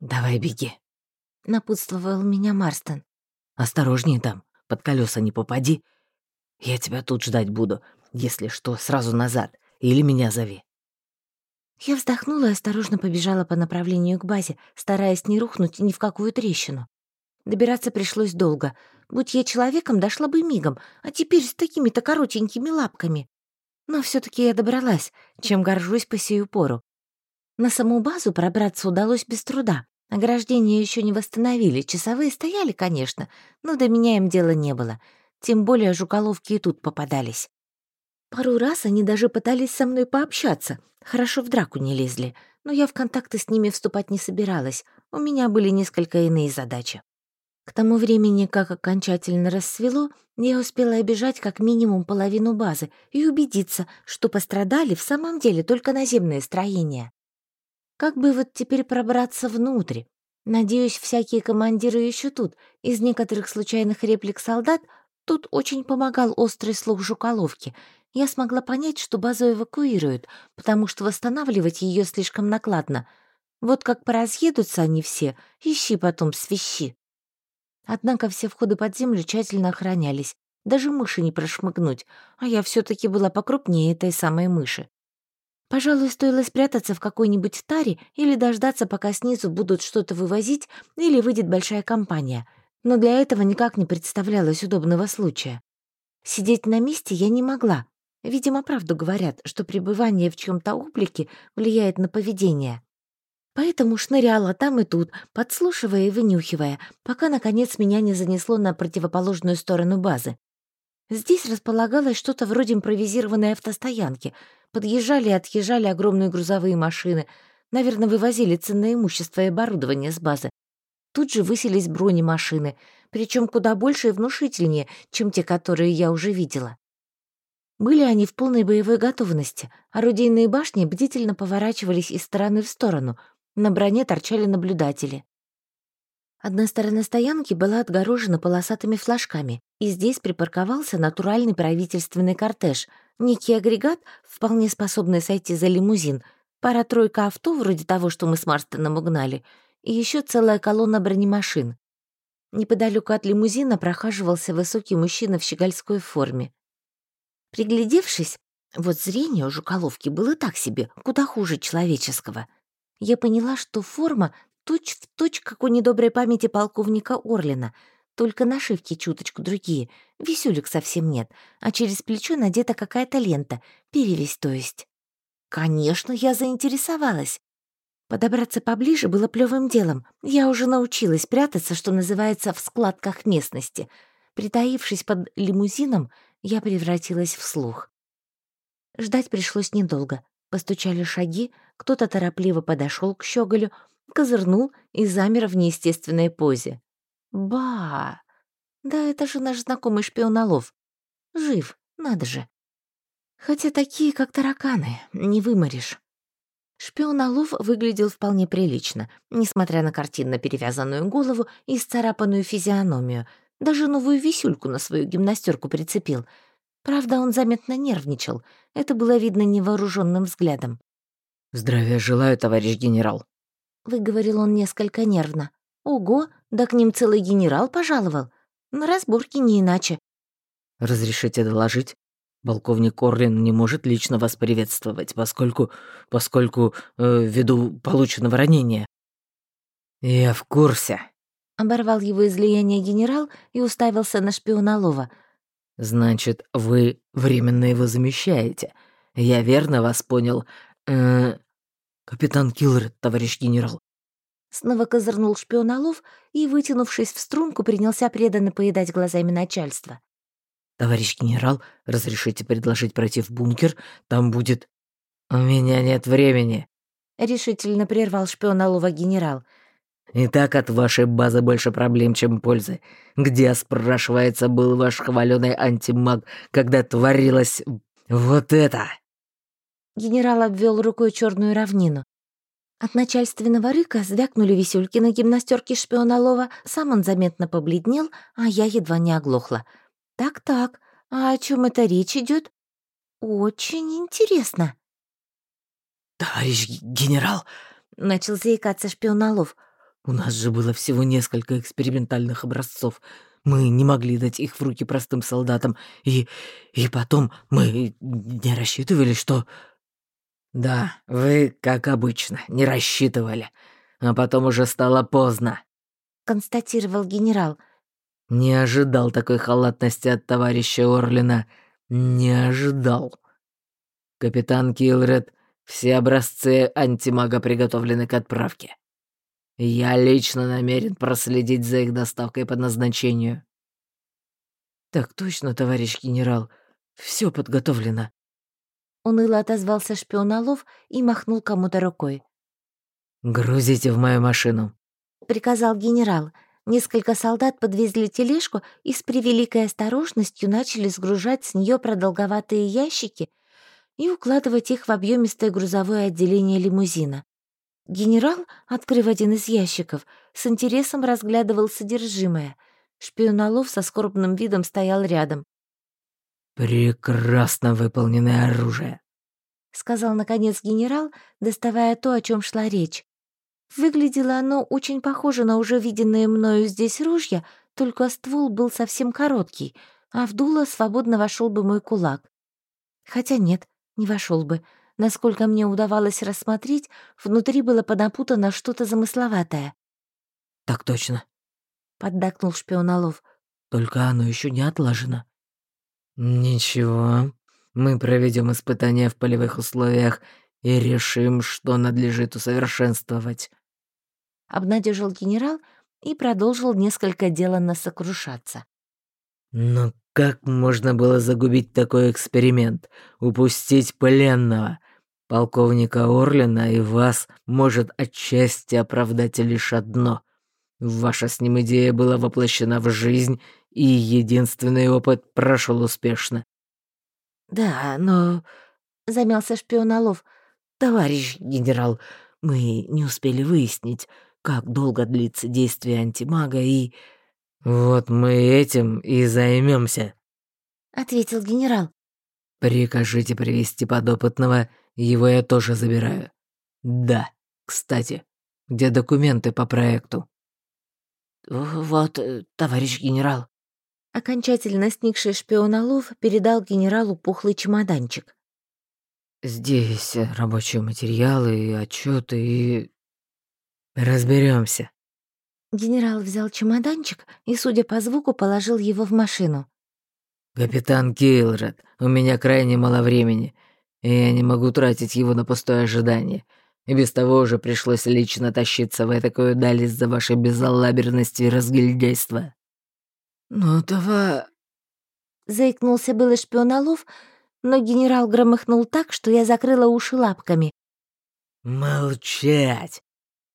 «Давай беги», — напутствовал меня Марстон. «Осторожнее там, под колеса не попади. Я тебя тут ждать буду. Если что, сразу назад. Или меня зови». Я вздохнула и осторожно побежала по направлению к базе, стараясь не рухнуть ни в какую трещину. Добираться пришлось долго. Будь я человеком, дошла бы мигом, а теперь с такими-то коротенькими лапками. Но все таки я добралась, чем горжусь по сию пору. На саму базу пробраться удалось без труда. Ограждения еще не восстановили, часовые стояли, конечно, но до меня им дела не было. Тем более жуколовки и тут попадались. Пару раз они даже пытались со мной пообщаться, хорошо в драку не лезли, но я в контакты с ними вступать не собиралась, у меня были несколько иные задачи. К тому времени, как окончательно рассвело, я успела обижать как минимум половину базы и убедиться, что пострадали в самом деле только наземные строения. Как бы вот теперь пробраться внутрь? Надеюсь, всякие командиры еще тут. Из некоторых случайных реплик солдат тут очень помогал острый слух жуколовки. Я смогла понять, что базу эвакуируют, потому что восстанавливать ее слишком накладно. Вот как поразъедутся они все, ищи потом свищи. Однако все входы под землю тщательно охранялись. Даже мыши не прошмыгнуть, а я все таки была покрупнее этой самой мыши. Пожалуй, стоило спрятаться в какой-нибудь таре или дождаться, пока снизу будут что-то вывозить или выйдет большая компания. Но для этого никак не представлялось удобного случая. Сидеть на месте я не могла. Видимо, правду говорят, что пребывание в чьем то облике влияет на поведение. Поэтому шныряла там и тут, подслушивая и вынюхивая, пока, наконец, меня не занесло на противоположную сторону базы. Здесь располагалось что-то вроде импровизированной автостоянки. Подъезжали и отъезжали огромные грузовые машины. Наверное, вывозили ценное имущество и оборудование с базы. Тут же высились бронемашины, причем куда больше и внушительнее, чем те, которые я уже видела. Были они в полной боевой готовности. Орудийные башни бдительно поворачивались из стороны в сторону, на броне торчали наблюдатели. Одна сторона стоянки была отгорожена полосатыми флажками, и здесь припарковался натуральный правительственный кортеж, некий агрегат, вполне способный сойти за лимузин, пара-тройка авто, вроде того, что мы с Марстоном угнали, и еще целая колонна бронемашин. Неподалеку от лимузина прохаживался высокий мужчина в щегольской форме. Приглядевшись, вот зрение у жуколовки было так себе, куда хуже человеческого — я поняла, что форма точь-в-точь, точь, как у недоброй памяти полковника Орлина, только нашивки чуточку другие, висюлек совсем нет, а через плечо надета какая-то лента, перевесь то есть. Конечно, я заинтересовалась. Подобраться поближе было плевым делом. Я уже научилась прятаться, что называется, в складках местности. Притаившись под лимузином, я превратилась в слух. Ждать пришлось недолго. Постучали шаги, кто-то торопливо подошел к щеголю, козырнул и замер в неестественной позе. «Ба! Да это же наш знакомый шпионолов. Жив, надо же. Хотя такие, как тараканы, не выморишь». Шпионолов выглядел вполне прилично, несмотря на картинно перевязанную голову и сцарапанную физиономию. Даже новую висюльку на свою гимнастерку прицепил — Правда, он заметно нервничал. Это было видно невооруженным взглядом. «Здравия желаю, товарищ генерал», — выговорил он несколько нервно. «Ого, да к ним целый генерал пожаловал. На разборки не иначе». «Разрешите доложить? Полковник Орлин не может лично вас приветствовать, поскольку... поскольку... Э, ввиду полученного ранения». «Я в курсе», — оборвал его излияние генерал и уставился на шпиона Лова — «Значит, вы временно его замещаете. Я верно вас понял. Э, капитан Киллер, товарищ генерал». Снова козырнул шпионолов и, вытянувшись в струнку, принялся преданно поедать глазами начальства. «Товарищ генерал, разрешите предложить пройти в бункер? Там будет...» «У меня нет времени», — решительно прервал шпионолова генерал. И так от вашей базы больше проблем, чем пользы. Где, спрашивается, был ваш хваленый антимаг, когда творилось вот это?» Генерал обвел рукой черную равнину. От начальственного рыка звякнули висюльки на гимнастерке шпиона Лова, сам он заметно побледнел, а я едва не оглохла. «Так-так, а о чем это речь идет? Очень интересно». «Товарищ генерал!» — начал заикаться шпионолов — У нас же было всего несколько экспериментальных образцов. Мы не могли дать их в руки простым солдатам. И... и потом мы не рассчитывали, что... Да, вы, как обычно, не рассчитывали. А потом уже стало поздно. Констатировал генерал. Не ожидал такой халатности от товарища Орлина. Не ожидал. Капитан Килред, все образцы антимага приготовлены к отправке. Я лично намерен проследить за их доставкой по назначению. Так точно, товарищ генерал. Все подготовлено. Уныло отозвался шпионолов и махнул кому-то рукой. «Грузите в мою машину», — приказал генерал. Несколько солдат подвезли тележку и с превеликой осторожностью начали сгружать с нее продолговатые ящики и укладывать их в объемистое грузовое отделение лимузина. Генерал, открыв один из ящиков, с интересом разглядывал содержимое. Шпионолов со скорбным видом стоял рядом. «Прекрасно выполненное оружие», — сказал, наконец, генерал, доставая то, о чем шла речь. Выглядело оно очень похоже на уже виденное мною здесь ружья, только ствол был совсем короткий, а в дуло свободно вошел бы мой кулак. Хотя нет, не вошел бы. Насколько мне удавалось рассмотреть, внутри было подопутано что-то замысловатое. «Так точно», — поддакнул шпионолов. «Только оно еще не отлажено». «Ничего, мы проведем испытания в полевых условиях и решим, что надлежит усовершенствовать», — обнадежил генерал и продолжил несколько деланно сокрушаться. «Но как можно было загубить такой эксперимент, упустить пленного? Полковника Орлина и вас может отчасти оправдать лишь одно. Ваша с ним идея была воплощена в жизнь, и единственный опыт прошел успешно. «Да, но...» — замялся шпионолов. «Товарищ генерал, мы не успели выяснить, как долго длится действие антимага и...» «Вот мы этим и займемся, ответил генерал. «Прикажите привести подопытного его я тоже забираю. Да, кстати, где документы по проекту? Вот, э, товарищ генерал. Окончательно сникший шпион Алов передал генералу пухлый чемоданчик. Здесь рабочие материалы и отчеты и... Разберемся. Генерал взял чемоданчик и, судя по звуку, положил его в машину. «Капитан Килред, у меня крайне мало времени и я не могу тратить его на пустое ожидание. И без того уже пришлось лично тащиться в такую даль из-за вашей безалаберности и разгильдяйства». «Ну, давай...» Заикнулся было шпионолов, но генерал громыхнул так, что я закрыла уши лапками. «Молчать!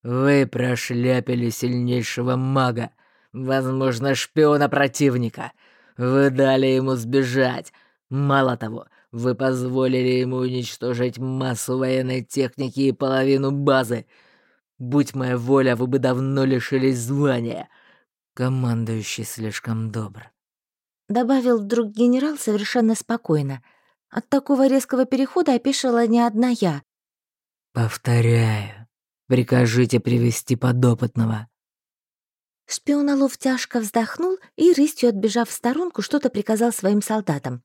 Вы прошляпили сильнейшего мага, возможно, шпиона противника. Вы дали ему сбежать. Мало того, вы позволили ему уничтожить массу военной техники и половину базы. Будь моя воля, вы бы давно лишились звания. Командующий слишком добр. Добавил вдруг генерал совершенно спокойно. От такого резкого перехода опешила не одна я. Повторяю, прикажите привести подопытного. Шпионолов тяжко вздохнул и, рысью отбежав в сторонку, что-то приказал своим солдатам.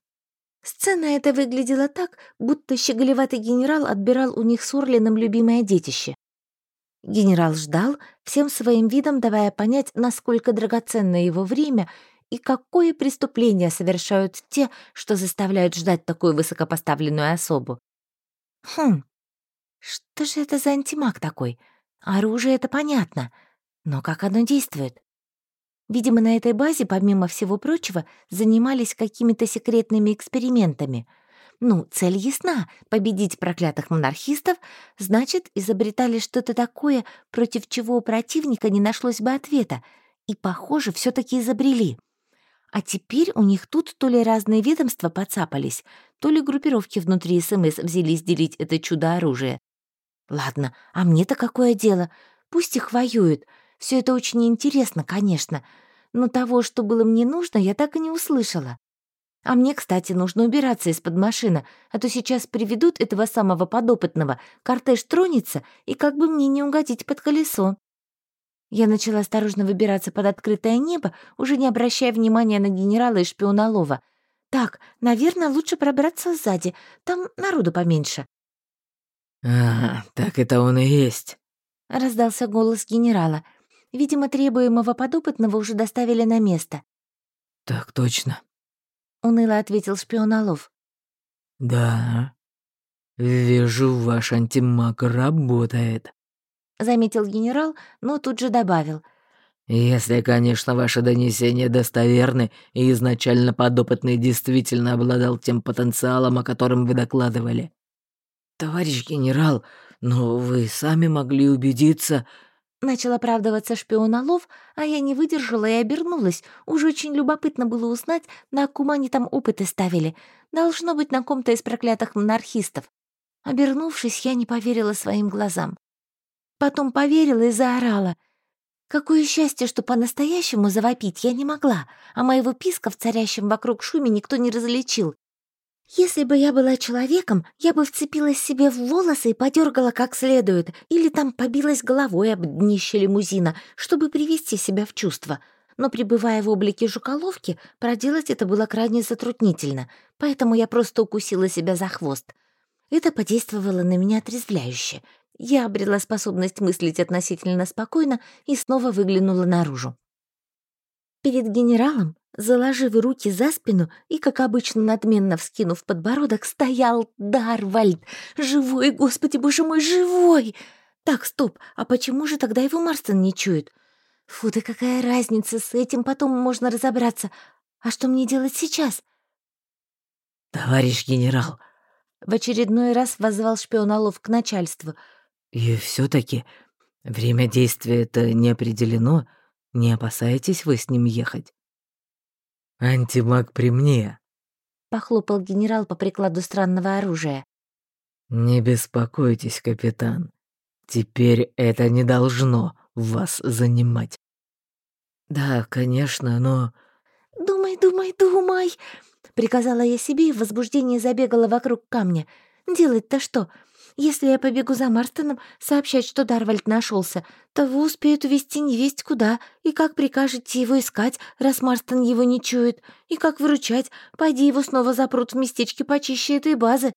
Сцена эта выглядела так, будто щеголеватый генерал отбирал у них с Орлином любимое детище. Генерал ждал, всем своим видом давая понять, насколько драгоценно его время и какое преступление совершают те, что заставляют ждать такую высокопоставленную особу. Хм, что же это за антимаг такой? Оружие — это понятно, но как оно действует? Видимо, на этой базе, помимо всего прочего, занимались какими-то секретными экспериментами. Ну, цель ясна — победить проклятых монархистов, значит, изобретали что-то такое, против чего у противника не нашлось бы ответа, и, похоже, все таки изобрели. А теперь у них тут то ли разные ведомства подцапались, то ли группировки внутри СМС взялись делить это чудо-оружие. Ладно, а мне-то какое дело? Пусть их воюют — все это очень интересно, конечно, но того, что было мне нужно, я так и не услышала. А мне, кстати, нужно убираться из-под машины, а то сейчас приведут этого самого подопытного, кортеж тронется, и как бы мне не угодить под колесо. Я начала осторожно выбираться под открытое небо, уже не обращая внимания на генерала и шпиона Лова. Так, наверное, лучше пробраться сзади, там народу поменьше. «Ага, так это он и есть», — раздался голос генерала. Видимо, требуемого подопытного уже доставили на место. «Так точно», — уныло ответил шпион Олов. «Да, вижу, ваш антимаг работает», — заметил генерал, но тут же добавил. «Если, конечно, ваши донесения достоверны, и изначально подопытный действительно обладал тем потенциалом, о котором вы докладывали». «Товарищ генерал, но вы сами могли убедиться...» Начал оправдываться шпион Олов, а я не выдержала и обернулась. Уже очень любопытно было узнать, на ком они там опыты ставили. Должно быть, на ком-то из проклятых монархистов. Обернувшись, я не поверила своим глазам. Потом поверила и заорала. Какое счастье, что по-настоящему завопить я не могла, а моего писка в царящем вокруг шуме никто не различил. Если бы я была человеком, я бы вцепилась себе в волосы и подергала как следует, или там побилась головой об днище лимузина, чтобы привести себя в чувство. Но, пребывая в облике жуколовки, проделать это было крайне затруднительно, поэтому я просто укусила себя за хвост. Это подействовало на меня отрезвляюще. Я обрела способность мыслить относительно спокойно и снова выглянула наружу. Перед генералом Заложив руки за спину и, как обычно, надменно вскинув подбородок, стоял Дарвальд. Живой, господи, боже мой, живой! Так, стоп, а почему же тогда его Марстон не чует? Фу, да какая разница, с этим потом можно разобраться. А что мне делать сейчас? «Товарищ генерал!» В очередной раз воззвал шпион Олов к начальству. «И все таки время действия это не определено. Не опасаетесь вы с ним ехать?» «Антимаг при мне», — похлопал генерал по прикладу странного оружия. «Не беспокойтесь, капитан. Теперь это не должно вас занимать». «Да, конечно, но...» «Думай, думай, думай!» — приказала я себе и в возбуждении забегала вокруг камня. «Делать-то что? Если я побегу за Марстоном сообщать, что Дарвальд нашелся, то вы успеют увести невесть куда, и как прикажете его искать, раз Марстон его не чует, и как выручать, пойди его снова запрут в местечке почище этой базы.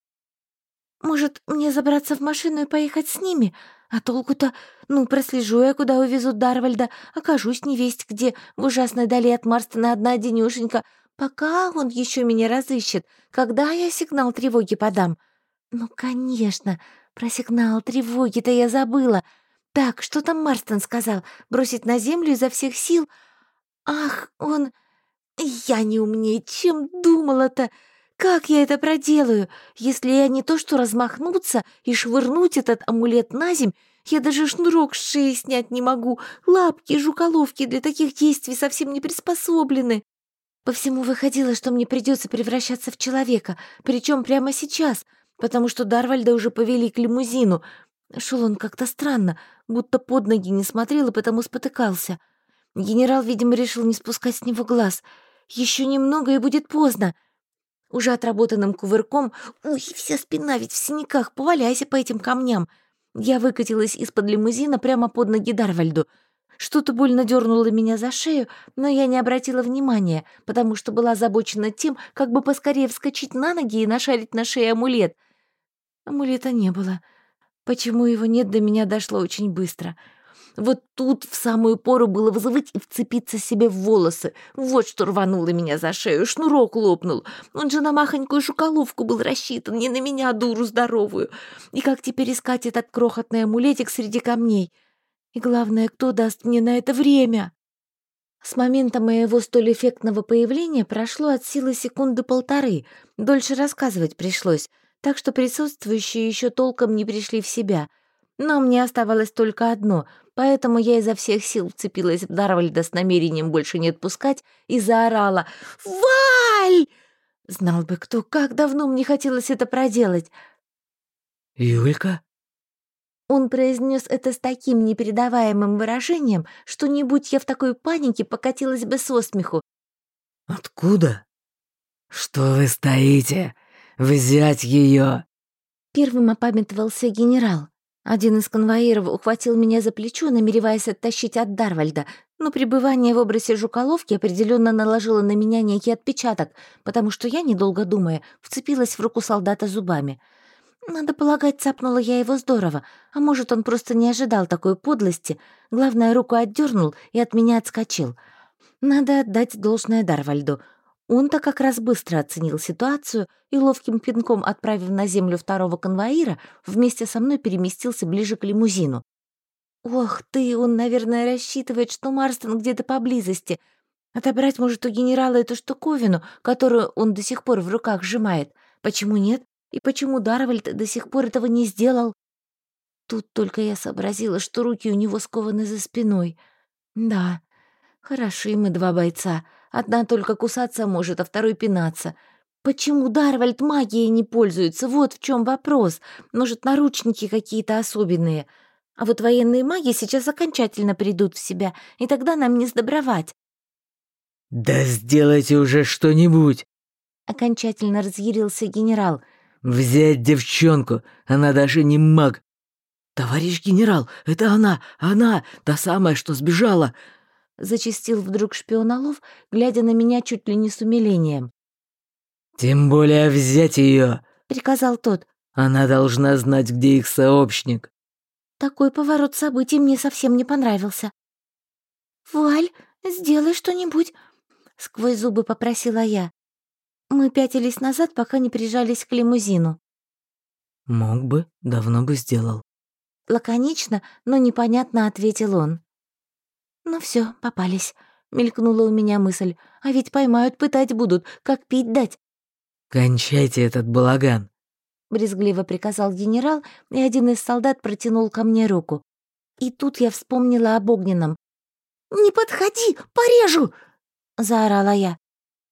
Может, мне забраться в машину и поехать с ними? А толку-то? Ну, прослежу я, куда увезут Дарвальда, окажусь невесть где, в ужасной дали от Марстона одна денюшенька, пока он еще меня разыщет, когда я сигнал тревоги подам». «Ну, конечно, про сигнал тревоги-то я забыла. Так, что там Марстон сказал? Бросить на землю изо всех сил? Ах, он... Я не умнее, чем думала-то. Как я это проделаю? Если я не то что размахнуться и швырнуть этот амулет на земь, я даже шнурок с шеи снять не могу. Лапки, жуколовки для таких действий совсем не приспособлены. По всему выходило, что мне придется превращаться в человека, причем прямо сейчас — потому что Дарвальда уже повели к лимузину. Шел он как-то странно, будто под ноги не смотрел и потому спотыкался. Генерал, видимо, решил не спускать с него глаз. Еще немного, и будет поздно. Уже отработанным кувырком... Ой, вся спина ведь в синяках, поваляйся по этим камням. Я выкатилась из-под лимузина прямо под ноги Дарвальду — что-то больно дернуло меня за шею, но я не обратила внимания, потому что была озабочена тем, как бы поскорее вскочить на ноги и нашарить на шее амулет. Амулета не было. Почему его нет, до меня дошло очень быстро. Вот тут в самую пору было вызывать и вцепиться себе в волосы. Вот что рвануло меня за шею, шнурок лопнул. Он же на махонькую шуколовку был рассчитан, не на меня, дуру здоровую. И как теперь искать этот крохотный амулетик среди камней? И главное, кто даст мне на это время? С момента моего столь эффектного появления прошло от силы секунды полторы. Дольше рассказывать пришлось, так что присутствующие еще толком не пришли в себя. Но мне оставалось только одно, поэтому я изо всех сил вцепилась в Дарвальда с намерением больше не отпускать и заорала «Валь!» Знал бы кто, как давно мне хотелось это проделать. «Юлька?» Он произнес это с таким непередаваемым выражением, что не будь я в такой панике, покатилась бы со смеху. «Откуда?» «Что вы стоите? Взять ее!» Первым опамятовался генерал. Один из конвоиров ухватил меня за плечо, намереваясь оттащить от Дарвальда, но пребывание в образе жуколовки определенно наложило на меня некий отпечаток, потому что я, недолго думая, вцепилась в руку солдата зубами. Надо полагать, цапнула я его здорово, а может, он просто не ожидал такой подлости. Главное, руку отдернул и от меня отскочил. Надо отдать должное Дарвальду. Он-то как раз быстро оценил ситуацию и ловким пинком, отправив на землю второго конвоира, вместе со мной переместился ближе к лимузину. Ох ты, он, наверное, рассчитывает, что Марстон где-то поблизости. Отобрать может у генерала эту штуковину, которую он до сих пор в руках сжимает. Почему нет? И почему Дарвальд до сих пор этого не сделал? Тут только я сообразила, что руки у него скованы за спиной. Да, хороши мы два бойца. Одна только кусаться может, а второй пинаться. Почему Дарвальд магией не пользуется? Вот в чем вопрос. Может, наручники какие-то особенные. А вот военные маги сейчас окончательно придут в себя, и тогда нам не сдобровать. «Да сделайте уже что-нибудь!» Окончательно разъярился генерал. «Взять девчонку, она даже не маг!» «Товарищ генерал, это она, она, та самая, что сбежала!» Зачистил вдруг шпионолов, глядя на меня чуть ли не с умилением. «Тем более взять ее, приказал тот. «Она должна знать, где их сообщник». Такой поворот событий мне совсем не понравился. «Валь, сделай что-нибудь», — сквозь зубы попросила я. Мы пятились назад, пока не прижались к лимузину. «Мог бы, давно бы сделал». Лаконично, но непонятно ответил он. «Ну все, попались», — мелькнула у меня мысль. «А ведь поймают, пытать будут, как пить дать». «Кончайте этот балаган», — брезгливо приказал генерал, и один из солдат протянул ко мне руку. И тут я вспомнила об огненном. «Не подходи, порежу!» — заорала я.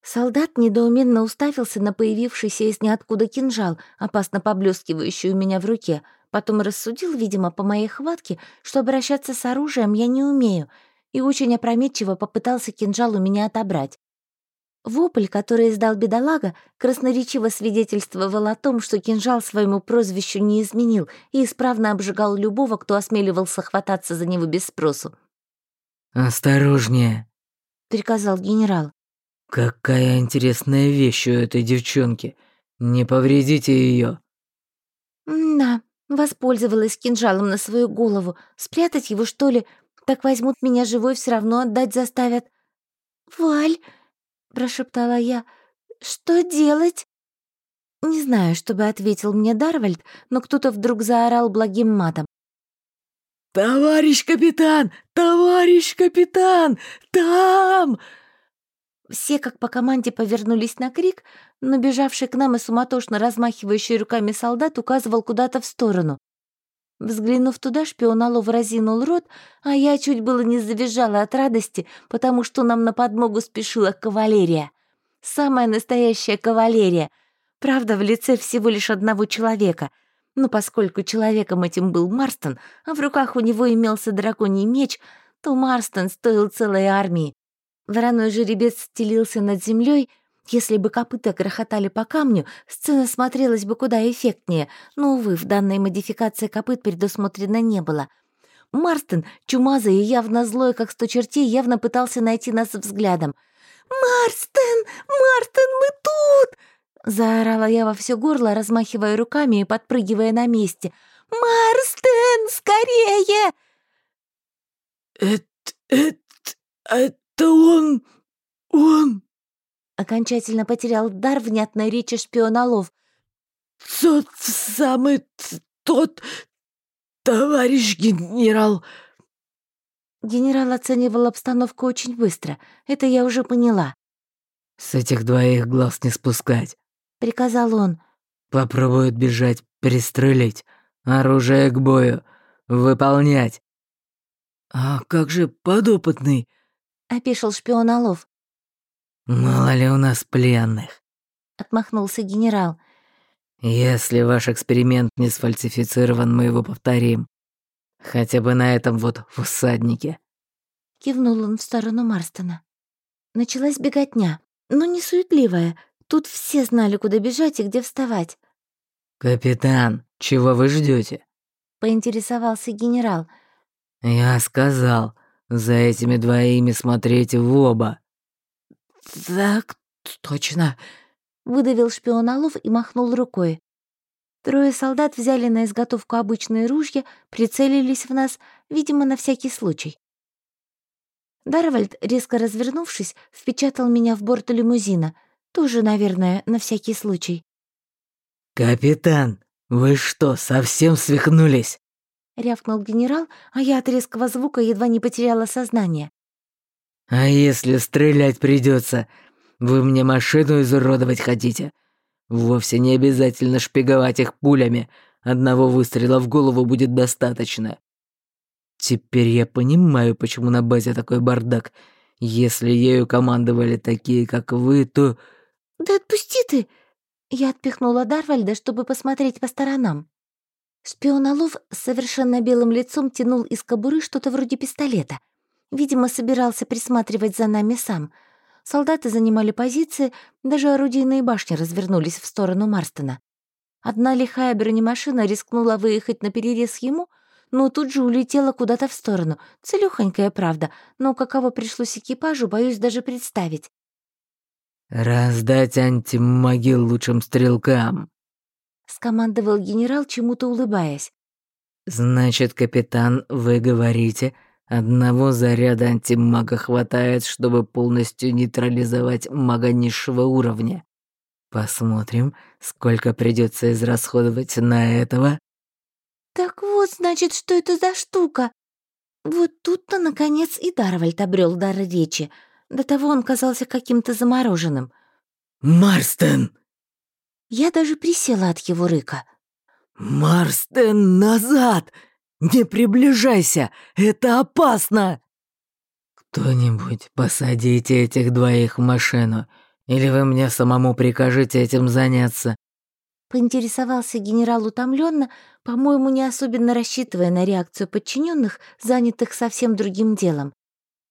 Солдат недоуменно уставился на появившийся из ниоткуда кинжал, опасно поблескивающий у меня в руке. Потом рассудил, видимо, по моей хватке, что обращаться с оружием я не умею, и очень опрометчиво попытался кинжал у меня отобрать. Вопль, который издал бедолага, красноречиво свидетельствовал о том, что кинжал своему прозвищу не изменил и исправно обжигал любого, кто осмеливался хвататься за него без спросу. «Осторожнее», — приказал генерал. «Какая интересная вещь у этой девчонки. Не повредите ее. «Да, воспользовалась кинжалом на свою голову. Спрятать его, что ли? Так возьмут меня живой, все равно отдать заставят». «Валь!» — прошептала я. «Что делать?» Не знаю, что бы ответил мне Дарвальд, но кто-то вдруг заорал благим матом. «Товарищ капитан! Товарищ капитан! Там!» Все как по команде повернулись на крик, но бежавший к нам и суматошно размахивающий руками солдат указывал куда-то в сторону. Взглянув туда, шпион Алов разинул рот, а я чуть было не завизжала от радости, потому что нам на подмогу спешила кавалерия. Самая настоящая кавалерия. Правда, в лице всего лишь одного человека. Но поскольку человеком этим был Марстон, а в руках у него имелся драконий меч, то Марстон стоил целой армии. Вороной жеребец стелился над землей, если бы копыта грохотали по камню, сцена смотрелась бы куда эффектнее, но, увы, в данной модификации копыт предусмотрено не было. Марстон, чумазый и явно злой, как сто чертей, явно пытался найти нас взглядом. «Марстон! Марстон, мы тут!» Заорала я во все горло, размахивая руками и подпрыгивая на месте. «Марстон, скорее!» «Это... это... это он... он...» Окончательно потерял дар внятной речи шпионолов. «Тот самый... тот... товарищ генерал...» Генерал оценивал обстановку очень быстро. Это я уже поняла. «С этих двоих глаз не спускать», — приказал он. «Попробуют бежать, пристрелить. Оружие к бою. Выполнять». «А как же подопытный?» — опешил шпион Олов. «Мало ли у нас пленных», — отмахнулся генерал. «Если ваш эксперимент не сфальсифицирован, мы его повторим. Хотя бы на этом вот всаднике». Кивнул он в сторону Марстона. Началась беготня, но не суетливая. Тут все знали, куда бежать и где вставать. «Капитан, чего вы ждете? поинтересовался генерал. «Я сказал, за этими двоими смотреть в оба». «Так точно», — выдавил шпион Алов и махнул рукой. Трое солдат взяли на изготовку обычные ружья, прицелились в нас, видимо, на всякий случай. Дарвальд, резко развернувшись, впечатал меня в борт лимузина, тоже, наверное, на всякий случай. «Капитан, вы что, совсем свихнулись?» — рявкнул генерал, а я от резкого звука едва не потеряла сознание. «А если стрелять придется, вы мне машину изуродовать хотите? Вовсе не обязательно шпиговать их пулями. Одного выстрела в голову будет достаточно. Теперь я понимаю, почему на базе такой бардак. Если ею командовали такие, как вы, то... «Да отпусти ты!» Я отпихнула Дарвальда, чтобы посмотреть по сторонам. Шпион Олов с совершенно белым лицом тянул из кобуры что-то вроде пистолета. Видимо, собирался присматривать за нами сам — Солдаты занимали позиции, даже орудийные башни развернулись в сторону Марстона. Одна лихая бронемашина рискнула выехать на перерез ему, но тут же улетела куда-то в сторону. Целёхонькая, правда, но каково пришлось экипажу, боюсь даже представить. «Раздать антимогил лучшим стрелкам», — скомандовал генерал, чему-то улыбаясь. «Значит, капитан, вы говорите, Одного заряда антимага хватает, чтобы полностью нейтрализовать мага низшего уровня. Посмотрим, сколько придется израсходовать на этого. Так вот, значит, что это за штука? Вот тут-то, наконец, и Дарвальд обрел дар речи. До того он казался каким-то замороженным. «Марстен!» Я даже присела от его рыка. «Марстен, назад! Не приближайся! Это опасно!» «Кто-нибудь посадите этих двоих в машину, или вы мне самому прикажете этим заняться?» Поинтересовался генерал утомленно, по-моему, не особенно рассчитывая на реакцию подчиненных, занятых совсем другим делом.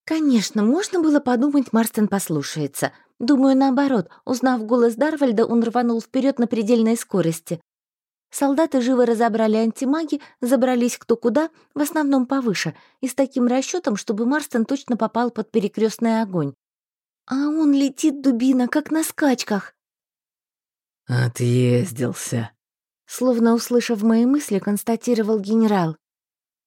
Конечно, можно было подумать, Марстон послушается. Думаю, наоборот, узнав голос Дарвальда, он рванул вперед на предельной скорости. Солдаты живо разобрали антимаги, забрались кто куда, в основном повыше, и с таким расчетом, чтобы Марстон точно попал под перекрестный огонь. А он летит, дубина, как на скачках. «Отъездился», — словно услышав мои мысли, констатировал генерал.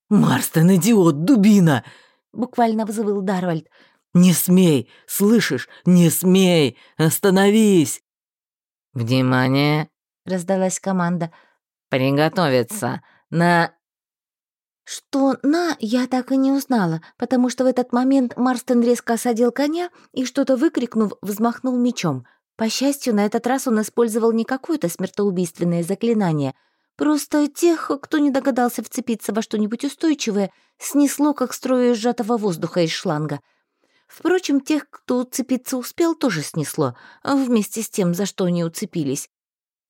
«Марстон, идиот, дубина!» — буквально взвыл Дарвальд. «Не смей! Слышишь? Не смей! Остановись!» «Внимание!» — раздалась команда. «Приготовиться! На...» Что «на» я так и не узнала, потому что в этот момент Марстон резко осадил коня и, что-то выкрикнув, взмахнул мечом. По счастью, на этот раз он использовал не какое-то смертоубийственное заклинание. Просто тех, кто не догадался вцепиться во что-нибудь устойчивое, снесло, как струю сжатого воздуха из шланга. Впрочем, тех, кто уцепиться успел, тоже снесло, вместе с тем, за что они уцепились.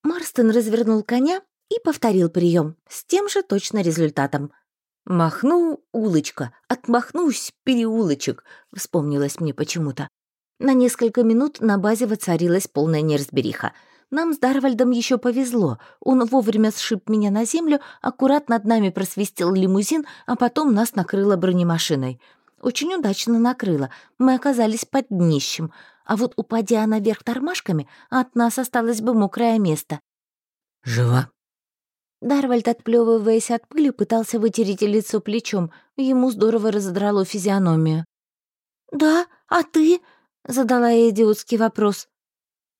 Марстон развернул коня и повторил прием с тем же точно результатом. «Махну, улочка, отмахнусь, переулочек», — вспомнилось мне почему-то. На несколько минут на базе воцарилась полная неразбериха. Нам с Дарвальдом еще повезло. Он вовремя сшиб меня на землю, аккуратно над нами просвистел лимузин, а потом нас накрыло бронемашиной. Очень удачно накрыло. Мы оказались под днищем. А вот упадя она вверх тормашками, от нас осталось бы мокрое место. «Жива?» Дарвальд, отплевываясь от пыли, пытался вытереть лицо плечом. Ему здорово разодрало физиономию. «Да, а ты?» — задала я идиотский вопрос.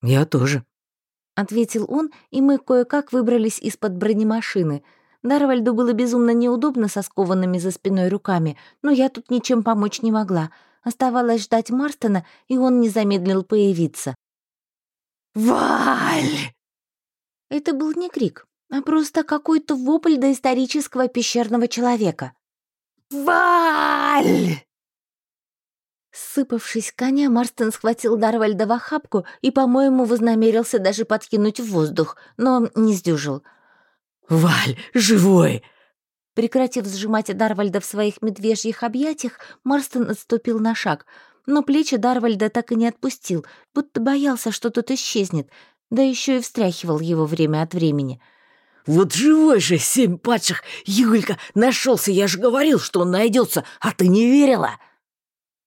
«Я тоже», — ответил он, и мы кое-как выбрались из-под бронемашины. Дарвальду было безумно неудобно со скованными за спиной руками, но я тут ничем помочь не могла. Оставалось ждать Марстона, и он не замедлил появиться. «Валь!» Это был не крик, а просто какой-то вопль доисторического пещерного человека. «Валь!» Сыпавшись коня, Марстон схватил Дарвальда в охапку и, по-моему, вознамерился даже подкинуть в воздух, но не сдюжил. «Валь, живой!» Прекратив сжимать Дарвальда в своих медвежьих объятиях, Марстон отступил на шаг, но плечи Дарвальда так и не отпустил, будто боялся, что тот исчезнет, да еще и встряхивал его время от времени — Вот живой же семь падших! Юлька, нашелся, я же говорил, что он найдется, а ты не верила!»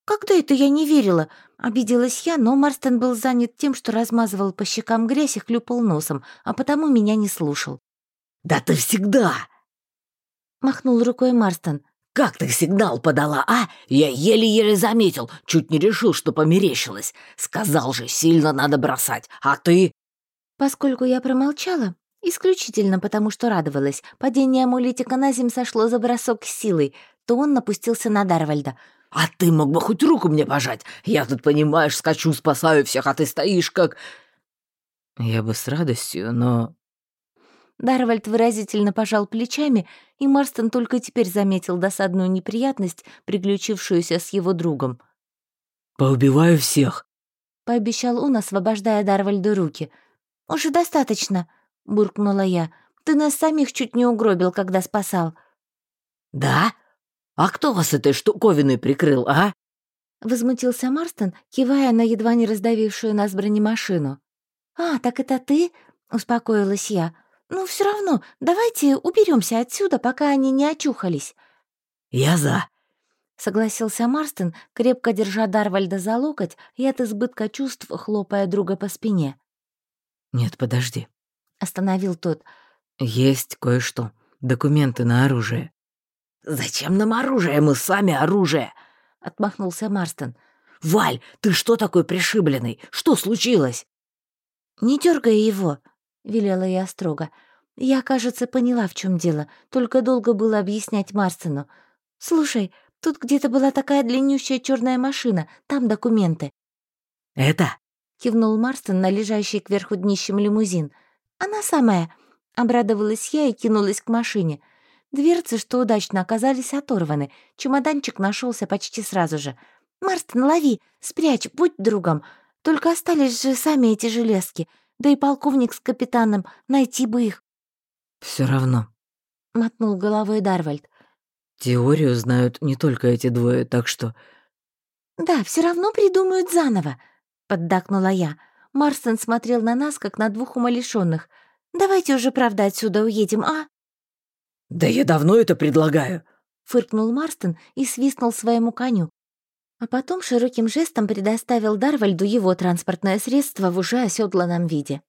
«Когда это я не верила?» Обиделась я, но Марстон был занят тем, что размазывал по щекам грязь и хлюпал носом, а потому меня не слушал. «Да ты всегда!» Махнул рукой Марстон. «Как ты сигнал подала, а? Я еле-еле заметил, чуть не решил, что померещилось. Сказал же, сильно надо бросать, а ты...» Поскольку я промолчала, исключительно потому, что радовалась, падение амулетика на земь сошло за бросок с силой, то он напустился на Дарвальда — «А ты мог бы хоть руку мне пожать? Я тут, понимаешь, скачу, спасаю всех, а ты стоишь как...» «Я бы с радостью, но...» Дарвальд выразительно пожал плечами, и Марстон только теперь заметил досадную неприятность, приключившуюся с его другом. «Поубиваю всех», — пообещал он, освобождая Дарвальду руки. «Уже достаточно», — буркнула я. «Ты нас самих чуть не угробил, когда спасал». «Да? «А кто вас этой штуковиной прикрыл, а?» Возмутился Марстон, кивая на едва не раздавившую нас бронемашину. «А, так это ты?» — успокоилась я. «Ну, все равно, давайте уберемся отсюда, пока они не очухались». «Я за», — согласился Марстон, крепко держа Дарвальда за локоть и от избытка чувств хлопая друга по спине. «Нет, подожди», — остановил тот. «Есть кое-что. Документы на оружие». «Зачем нам оружие? Мы сами оружие!» — отмахнулся Марстон. «Валь, ты что такой пришибленный? Что случилось?» «Не дергай его», — велела я строго. Я, кажется, поняла, в чем дело, только долго было объяснять Марстону. «Слушай, тут где-то была такая длиннющая черная машина, там документы». «Это?» — кивнул Марстон на лежащий кверху днищем лимузин. «Она самая». Обрадовалась я и кинулась к машине. Дверцы, что удачно оказались оторваны, чемоданчик нашелся почти сразу же. «Марстон, лови! Спрячь, будь другом! Только остались же сами эти железки, да и полковник с капитаном, найти бы их!» Все равно», — мотнул головой Дарвальд. «Теорию знают не только эти двое, так что...» «Да, все равно придумают заново», — поддакнула я. Марстон смотрел на нас, как на двух умалишенных. «Давайте уже, правда, отсюда уедем, а?» «Да я давно это предлагаю», — фыркнул Марстон и свистнул своему коню. А потом широким жестом предоставил Дарвальду его транспортное средство в уже оседланном виде.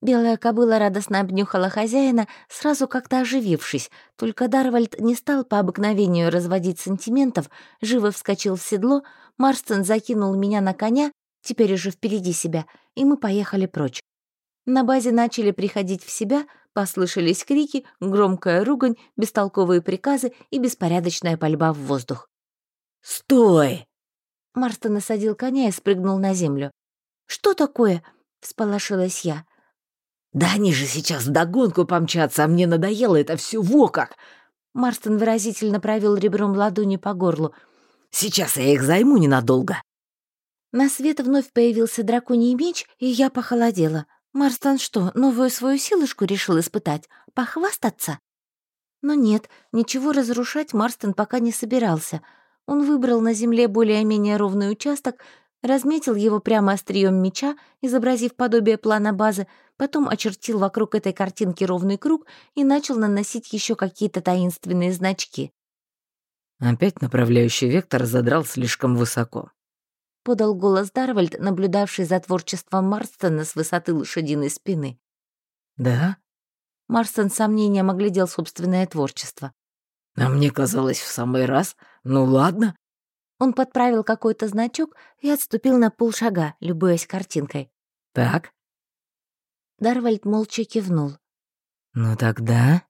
Белая кобыла радостно обнюхала хозяина, сразу как-то оживившись, только Дарвальд не стал по обыкновению разводить сантиментов, живо вскочил в седло, Марстон закинул меня на коня, теперь уже впереди себя, и мы поехали прочь. На базе начали приходить в себя, послышались крики, громкая ругань, бестолковые приказы и беспорядочная пальба в воздух. «Стой!» Марстон насадил коня и спрыгнул на землю. «Что такое?» — всполошилась я. «Да они же сейчас вдогонку помчатся, а мне надоело это все во как!» Марстон выразительно провел ребром ладони по горлу. «Сейчас я их займу ненадолго». На свет вновь появился драконий меч, и я похолодела. Марстон что, новую свою силушку решил испытать? Похвастаться? Но нет, ничего разрушать Марстон пока не собирался. Он выбрал на земле более-менее ровный участок, разметил его прямо острием меча, изобразив подобие плана базы, потом очертил вокруг этой картинки ровный круг и начал наносить еще какие-то таинственные значки. Опять направляющий вектор задрал слишком высоко подал голос Дарвальд, наблюдавший за творчеством Марстона с высоты лошадиной спины. «Да?» Марстон с сомнением оглядел собственное творчество. «А мне казалось, в самый раз. Ну ладно». Он подправил какой-то значок и отступил на полшага, любуясь картинкой. «Так?» Дарвальд молча кивнул. «Ну тогда...»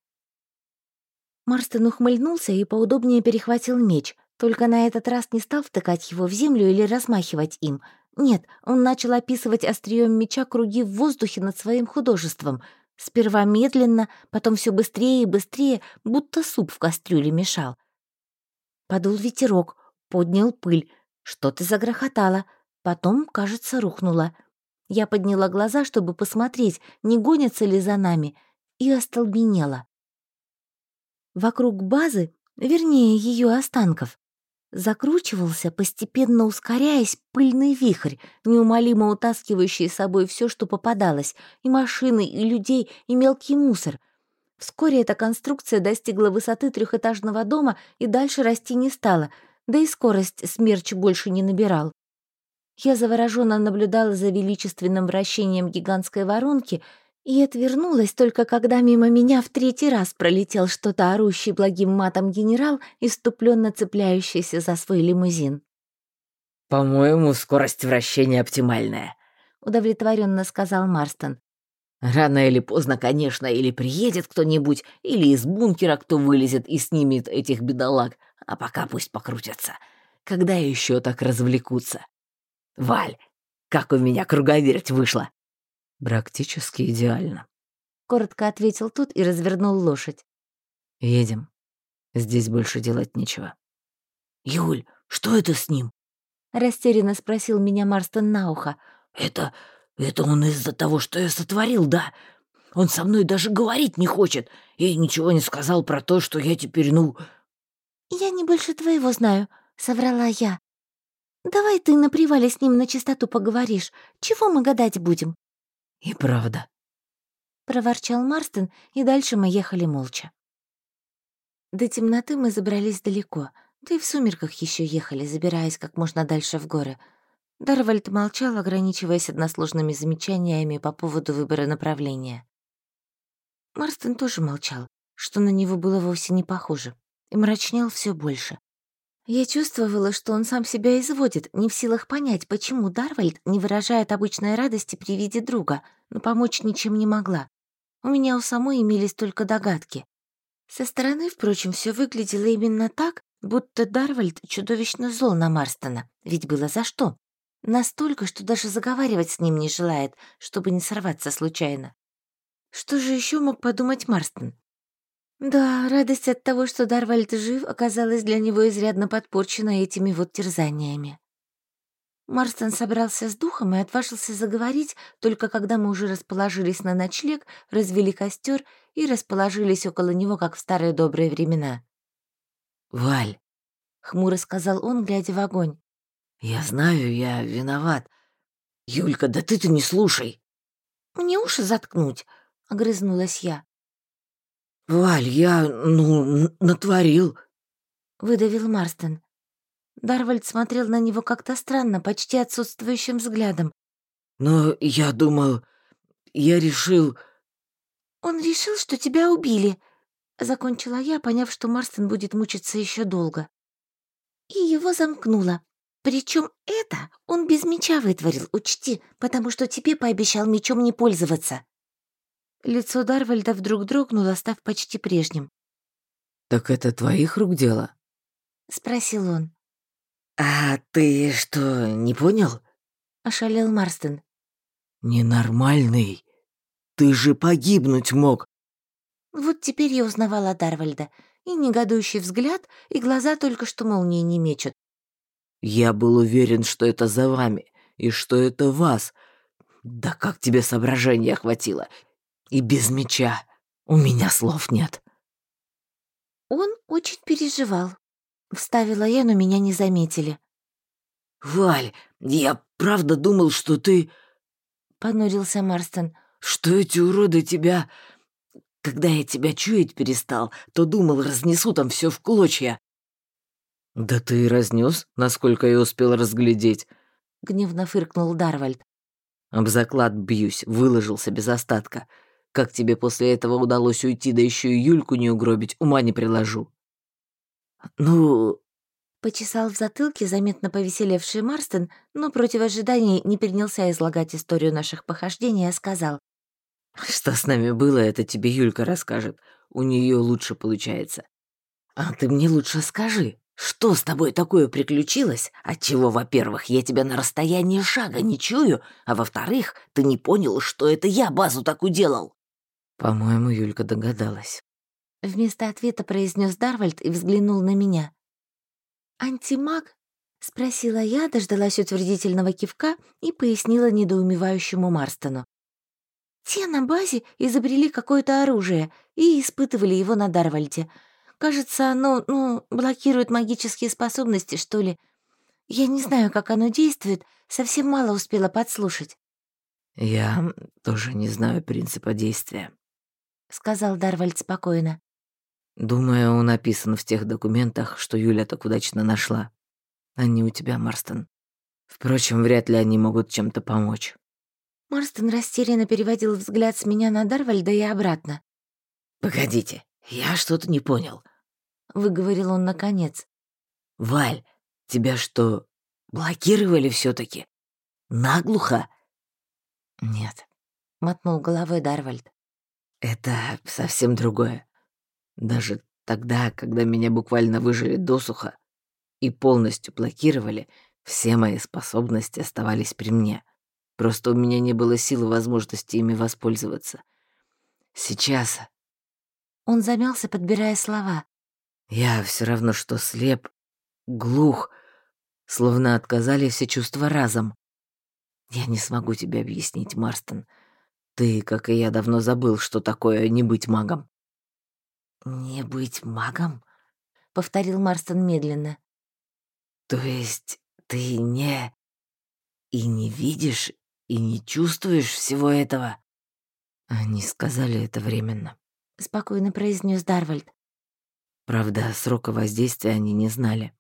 Марстон ухмыльнулся и поудобнее перехватил меч, только на этот раз не стал втыкать его в землю или размахивать им. Нет, он начал описывать острием меча круги в воздухе над своим художеством. Сперва медленно, потом все быстрее и быстрее, будто суп в кастрюле мешал. Подул ветерок, поднял пыль, что-то загрохотало, потом, кажется, рухнуло. Я подняла глаза, чтобы посмотреть, не гонятся ли за нами, и остолбенела. Вокруг базы, вернее, ее останков, закручивался, постепенно ускоряясь, пыльный вихрь, неумолимо утаскивающий с собой все, что попадалось, и машины, и людей, и мелкий мусор. Вскоре эта конструкция достигла высоты трехэтажного дома и дальше расти не стала, да и скорость смерч больше не набирал. Я завороженно наблюдала за величественным вращением гигантской воронки и отвернулась только когда мимо меня в третий раз пролетел что-то орущий благим матом генерал, иступленно цепляющийся за свой лимузин. «По-моему, скорость вращения оптимальная», — удовлетворенно сказал Марстон. «Рано или поздно, конечно, или приедет кто-нибудь, или из бункера кто вылезет и снимет этих бедолаг, а пока пусть покрутятся. Когда еще так развлекутся? Валь, как у меня круговерть вышла!» «Практически идеально», — коротко ответил тот и развернул лошадь. «Едем. Здесь больше делать нечего». «Юль, что это с ним?» — растерянно спросил меня Марстон на ухо. «Это... это он из-за того, что я сотворил, да? Он со мной даже говорить не хочет и ничего не сказал про то, что я теперь, ну...» «Я не больше твоего знаю», — соврала я. «Давай ты на привале с ним на чистоту поговоришь. Чего мы гадать будем?» «И правда», — проворчал Марстон, и дальше мы ехали молча. До темноты мы забрались далеко, да и в сумерках еще ехали, забираясь как можно дальше в горы. Дарвальд молчал, ограничиваясь односложными замечаниями по поводу выбора направления. Марстон тоже молчал, что на него было вовсе не похоже, и мрачнел все больше. Я чувствовала, что он сам себя изводит, не в силах понять, почему Дарвальд не выражает обычной радости при виде друга, но помочь ничем не могла. У меня у самой имелись только догадки. Со стороны, впрочем, все выглядело именно так, будто Дарвальд чудовищно зол на Марстона, ведь было за что. Настолько, что даже заговаривать с ним не желает, чтобы не сорваться случайно. Что же еще мог подумать Марстон? Да, радость от того, что Дарвальд жив, оказалась для него изрядно подпорчена этими вот терзаниями. Марстон собрался с духом и отважился заговорить, только когда мы уже расположились на ночлег, развели костер и расположились около него, как в старые добрые времена. «Валь», — хмуро сказал он, глядя в огонь. «Я знаю, я виноват. Юлька, да ты-то не слушай». «Мне уши заткнуть», — огрызнулась я. «Валь, я, ну, натворил», — выдавил Марстон. Дарвальд смотрел на него как-то странно, почти отсутствующим взглядом. «Но я думал... Я решил...» «Он решил, что тебя убили», — закончила я, поняв, что Марстон будет мучиться еще долго. И его замкнуло. Причем это он без меча вытворил, учти, потому что тебе пообещал мечом не пользоваться. Лицо Дарвальда вдруг дрогнуло, став почти прежним. «Так это твоих рук дело?» — спросил он. «А ты что, не понял?» — ошалел Марстон. «Ненормальный. Ты же погибнуть мог». Вот теперь я узнавала Дарвальда. И негодующий взгляд, и глаза только что молнии не мечут. «Я был уверен, что это за вами, и что это вас. Да как тебе соображения хватило? И без меча. У меня слов нет». «Он очень переживал», — вставила я, но меня не заметили. «Валь, я правда думал, что ты...» — понурился Марстон. «Что эти уроды тебя... Когда я тебя чуять перестал, то думал, разнесу там все в клочья». «Да ты и разнес, насколько я успел разглядеть», — гневно фыркнул Дарвальд. «Об заклад бьюсь, выложился без остатка. Как тебе после этого удалось уйти, да еще и Юльку не угробить, ума не приложу». «Ну...» Почесал в затылке заметно повеселевший Марстон, но против ожиданий не перенялся излагать историю наших похождений, а сказал. «Что с нами было, это тебе Юлька расскажет. У нее лучше получается. А ты мне лучше скажи, что с тобой такое приключилось, отчего, во-первых, я тебя на расстоянии шага не чую, а во-вторых, ты не понял, что это я базу так уделал?» По-моему, Юлька догадалась. Вместо ответа произнес Дарвальд и взглянул на меня. «Антимаг?» — спросила я, дождалась утвердительного кивка и пояснила недоумевающему Марстону. «Те на базе изобрели какое-то оружие и испытывали его на Дарвальде. Кажется, оно, ну, блокирует магические способности, что ли. Я не знаю, как оно действует, совсем мало успела подслушать». «Я тоже не знаю принципа действия», сказал Дарвальд спокойно. Думаю, он написан в тех документах, что Юля так удачно нашла. Они у тебя, Марстон. Впрочем, вряд ли они могут чем-то помочь. Марстон растерянно переводил взгляд с меня на Дарвальда и обратно. «Погодите, я что-то не понял», — выговорил он наконец. «Валь, тебя что, блокировали все таки Наглухо?» «Нет», — мотнул головой Дарвальд. «Это совсем другое. Даже тогда, когда меня буквально выжили досуха и полностью блокировали, все мои способности оставались при мне. Просто у меня не было сил и возможности ими воспользоваться. Сейчас... Он замялся, подбирая слова. Я все равно что слеп, глух, словно отказали все чувства разом. Я не смогу тебе объяснить, Марстон. Ты, как и я, давно забыл, что такое не быть магом. «Не быть магом?» — повторил Марстон медленно. «То есть ты не... и не видишь, и не чувствуешь всего этого?» Они сказали это временно. Спокойно произнес Дарвальд. Правда, срока воздействия они не знали.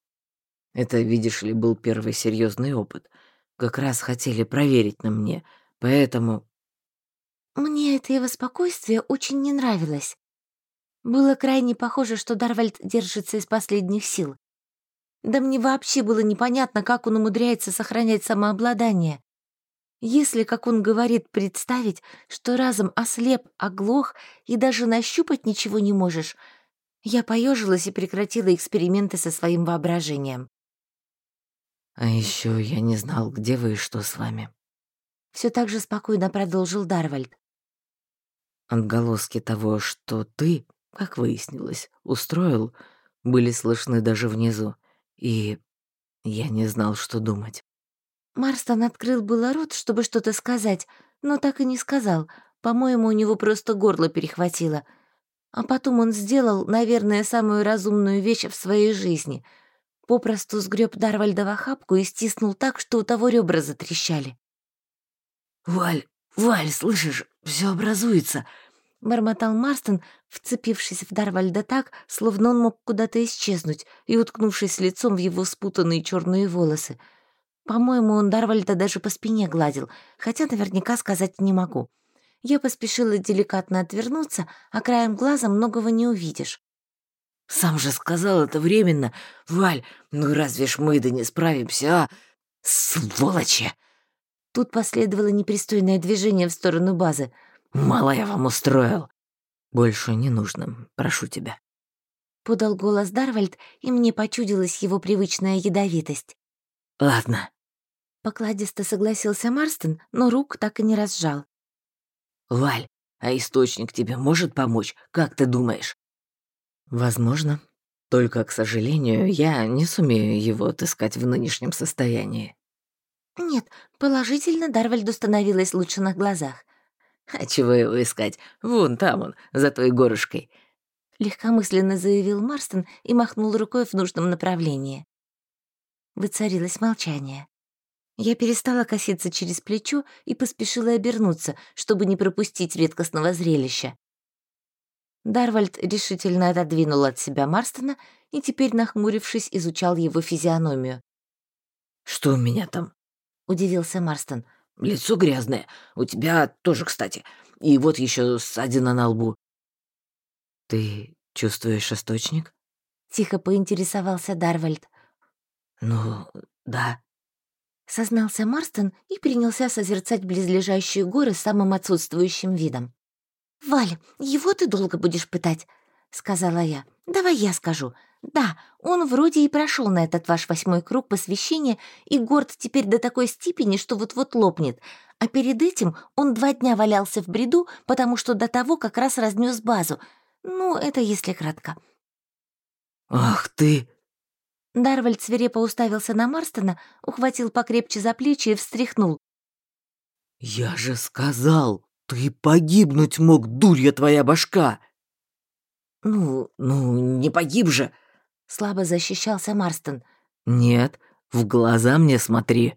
Это, видишь ли, был первый серьезный опыт. Как раз хотели проверить на мне, поэтому... Мне это его спокойствие очень не нравилось. Было крайне похоже, что Дарвальд держится из последних сил. Да мне вообще было непонятно, как он умудряется сохранять самообладание. Если, как он говорит, представить, что разом ослеп, оглох и даже нащупать ничего не можешь, я поежилась и прекратила эксперименты со своим воображением. А еще я не знал, где вы и что с вами. Все так же спокойно продолжил Дарвальд. Отголоски того, что ты, как выяснилось, устроил, были слышны даже внизу, и я не знал, что думать. Марстон открыл было рот, чтобы что-то сказать, но так и не сказал. По-моему, у него просто горло перехватило. А потом он сделал, наверное, самую разумную вещь в своей жизни. Попросту сгреб Дарвальда в охапку и стиснул так, что у того ребра затрещали. «Валь, Валь, слышишь, все образуется!» Бормотал Марстон, вцепившись в Дарвальда так, словно он мог куда-то исчезнуть, и уткнувшись лицом в его спутанные черные волосы — по-моему, он Дарвальда даже по спине гладил, хотя наверняка сказать не могу. Я поспешила деликатно отвернуться, а краем глаза многого не увидишь. «Сам же сказал это временно. Валь, ну разве ж мы да не справимся, а? Сволочи!» Тут последовало непристойное движение в сторону базы. «Мало я вам устроил!» «Больше не нужно, прошу тебя». Подал голос Дарвальд, и мне почудилась его привычная ядовитость. «Ладно, Покладисто согласился Марстон, но рук так и не разжал. «Валь, а источник тебе может помочь, как ты думаешь?» «Возможно. Только, к сожалению, я не сумею его отыскать в нынешнем состоянии». «Нет, положительно Дарвальду становилось лучше на глазах». «А чего его искать? Вон там он, за той горушкой», — легкомысленно заявил Марстон и махнул рукой в нужном направлении. Воцарилось молчание. Я перестала коситься через плечо и поспешила обернуться, чтобы не пропустить редкостного зрелища. Дарвальд решительно отодвинул от себя Марстона и теперь, нахмурившись, изучал его физиономию. «Что у меня там?» — удивился Марстон. «Лицо грязное. У тебя тоже, кстати. И вот еще ссадина на лбу». «Ты чувствуешь источник?» — тихо поинтересовался Дарвальд. «Ну, да», Сознался Марстон и принялся созерцать близлежащие горы самым отсутствующим видом. «Валя, его ты долго будешь пытать», — сказала я. «Давай я скажу. Да, он вроде и прошел на этот ваш восьмой круг посвящения и горд теперь до такой степени, что вот-вот лопнет. А перед этим он два дня валялся в бреду, потому что до того как раз разнес базу. Ну, это если кратко». «Ах ты!» Дарвальд свирепо уставился на Марстона, ухватил покрепче за плечи и встряхнул. «Я же сказал, ты погибнуть мог, дурья твоя башка!» «Ну, ну, не погиб же!» — слабо защищался Марстон. «Нет, в глаза мне смотри!»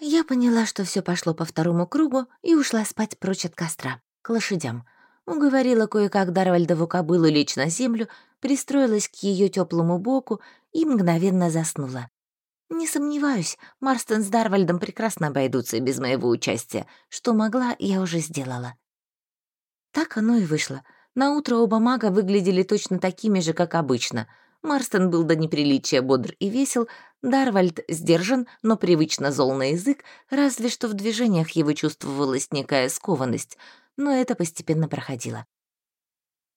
Я поняла, что все пошло по второму кругу и ушла спать прочь от костра, к лошадям. Уговорила кое-как Дарвальдову кобылу лечь на землю, пристроилась к ее теплому боку и мгновенно заснула. Не сомневаюсь, Марстон с Дарвальдом прекрасно обойдутся без моего участия. Что могла, я уже сделала. Так оно и вышло. На утро оба мага выглядели точно такими же, как обычно. Марстон был до неприличия бодр и весел, Дарвальд сдержан, но привычно зол на язык, разве что в движениях его чувствовалась некая скованность, но это постепенно проходило.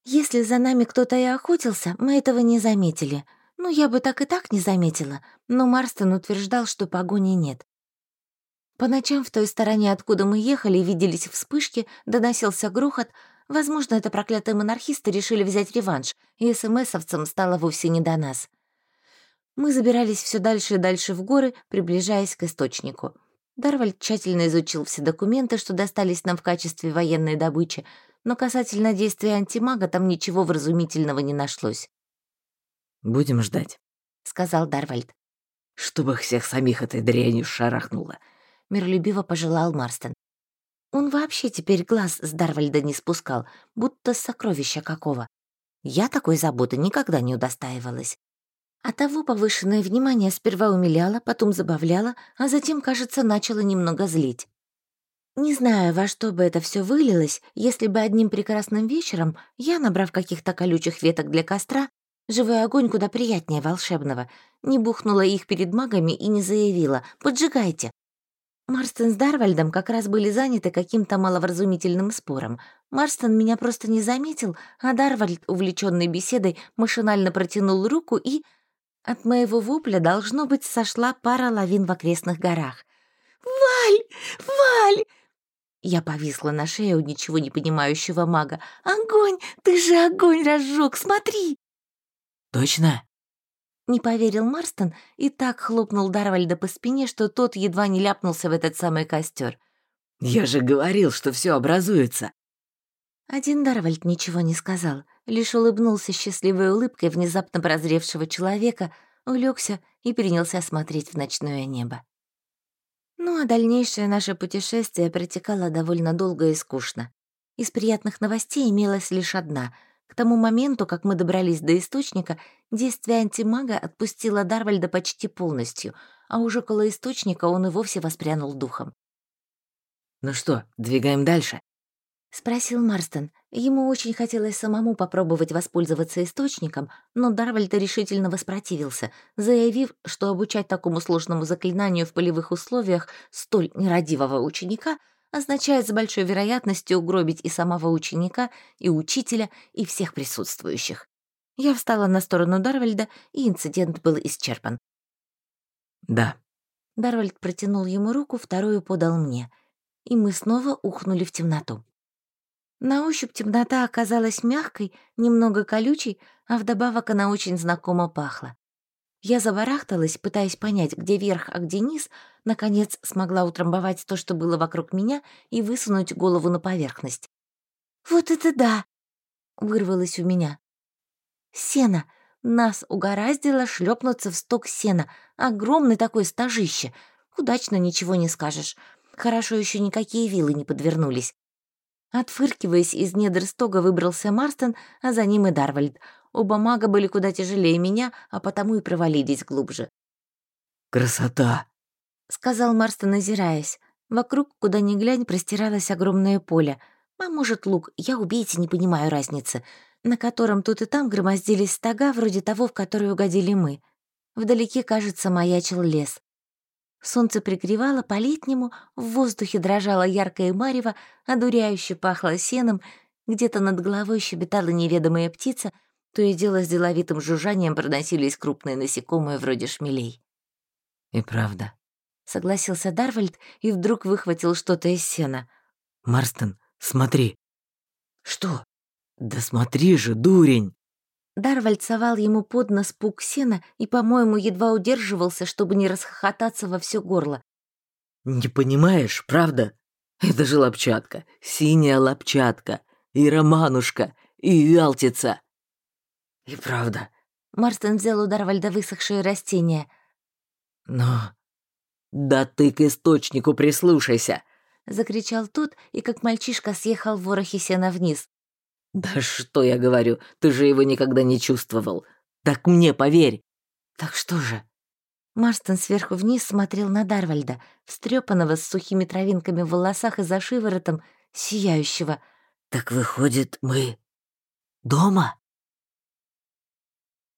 Если за нами кто-то и охотился, мы этого не заметили. Ну, я бы так и так не заметила, но Марстон утверждал, что погони нет. По ночам в той стороне, откуда мы ехали, виделись вспышки, доносился грохот. Возможно, это проклятые монархисты решили взять реванш, и СМСовцам стало вовсе не до нас. Мы забирались все дальше и дальше в горы, приближаясь к источнику. Дарвальд тщательно изучил все документы, что достались нам в качестве военной добычи, но касательно действия антимага там ничего вразумительного не нашлось. «Будем ждать», — сказал Дарвальд. «Чтобы их всех самих этой дрянью шарахнуло», — миролюбиво пожелал Марстон. Он вообще теперь глаз с Дарвальда не спускал, будто сокровища какого. Я такой заботы никогда не удостаивалась. А того повышенное внимание сперва умиляло, потом забавляло, а затем, кажется, начало немного злить. Не знаю, во что бы это все вылилось, если бы одним прекрасным вечером я, набрав каких-то колючих веток для костра, живой огонь куда приятнее волшебного, не бухнула их перед магами и не заявила «поджигайте». Марстон с Дарвальдом как раз были заняты каким-то маловразумительным спором. Марстон меня просто не заметил, а Дарвальд, увлеченный беседой, машинально протянул руку и... От моего вопля, должно быть, сошла пара лавин в окрестных горах. «Валь! Валь!» Я повисла на шее у ничего не понимающего мага. «Огонь! Ты же огонь разжег! Смотри!» «Точно?» Не поверил Марстон и так хлопнул Дарвальда по спине, что тот едва не ляпнулся в этот самый костер. «Я же говорил, что все образуется!» Один Дарвальд ничего не сказал, лишь улыбнулся счастливой улыбкой внезапно прозревшего человека, улегся и принялся смотреть в ночное небо. Ну а дальнейшее наше путешествие протекало довольно долго и скучно. Из приятных новостей имелась лишь одна. К тому моменту, как мы добрались до источника, действие антимага отпустило Дарвальда почти полностью, а уже около источника он и вовсе воспрянул духом. «Ну что, двигаем дальше?» — спросил Марстон. Ему очень хотелось самому попробовать воспользоваться источником, но Дарвальд решительно воспротивился, заявив, что обучать такому сложному заклинанию в полевых условиях столь нерадивого ученика означает с большой вероятностью угробить и самого ученика, и учителя, и всех присутствующих. Я встала на сторону Дарвальда, и инцидент был исчерпан. «Да». Дарвальд протянул ему руку, вторую подал мне, и мы снова ухнули в темноту. На ощупь темнота оказалась мягкой, немного колючей, а вдобавок она очень знакомо пахла. Я забарахталась, пытаясь понять, где верх, а где низ, наконец смогла утрамбовать то, что было вокруг меня, и высунуть голову на поверхность. «Вот это да!» — вырвалось у меня. «Сено! Нас угораздило шлепнуться в сток сена. Огромный такой стажище. Удачно ничего не скажешь. Хорошо еще никакие вилы не подвернулись. Отфыркиваясь, из недр стога выбрался Марстон, а за ним и Дарвальд. Оба мага были куда тяжелее меня, а потому и провалились глубже. «Красота!» — сказал Марстон, озираясь. Вокруг, куда ни глянь, простиралось огромное поле. А может, лук, я убейте, не понимаю разницы, на котором тут и там громоздились стога, вроде того, в который угодили мы. Вдалеке, кажется, маячил лес. Солнце пригревало по-летнему, в воздухе дрожало яркое марево, одуряюще пахло сеном, где-то над головой щебетала неведомая птица, то и дело с деловитым жужжанием проносились крупные насекомые вроде шмелей. «И правда», — согласился Дарвальд и вдруг выхватил что-то из сена. «Марстон, смотри». «Что?» «Да смотри же, дурень!» Дарвальд совал ему под нос пук сена и, по-моему, едва удерживался, чтобы не расхохотаться во все горло. «Не понимаешь, правда? Это же лапчатка, синяя лапчатка, и романушка, и вялтица». «И правда». Марстон взял у Дарвальда высохшие растения. «Но...» «Да ты к источнику прислушайся!» — закричал тот и, как мальчишка, съехал в ворохе сена вниз. Да что я говорю, ты же его никогда не чувствовал. Так мне поверь. Так что же? Марстон сверху вниз смотрел на Дарвальда, встрепанного с сухими травинками в волосах и за шиворотом, сияющего. Так выходит, мы дома?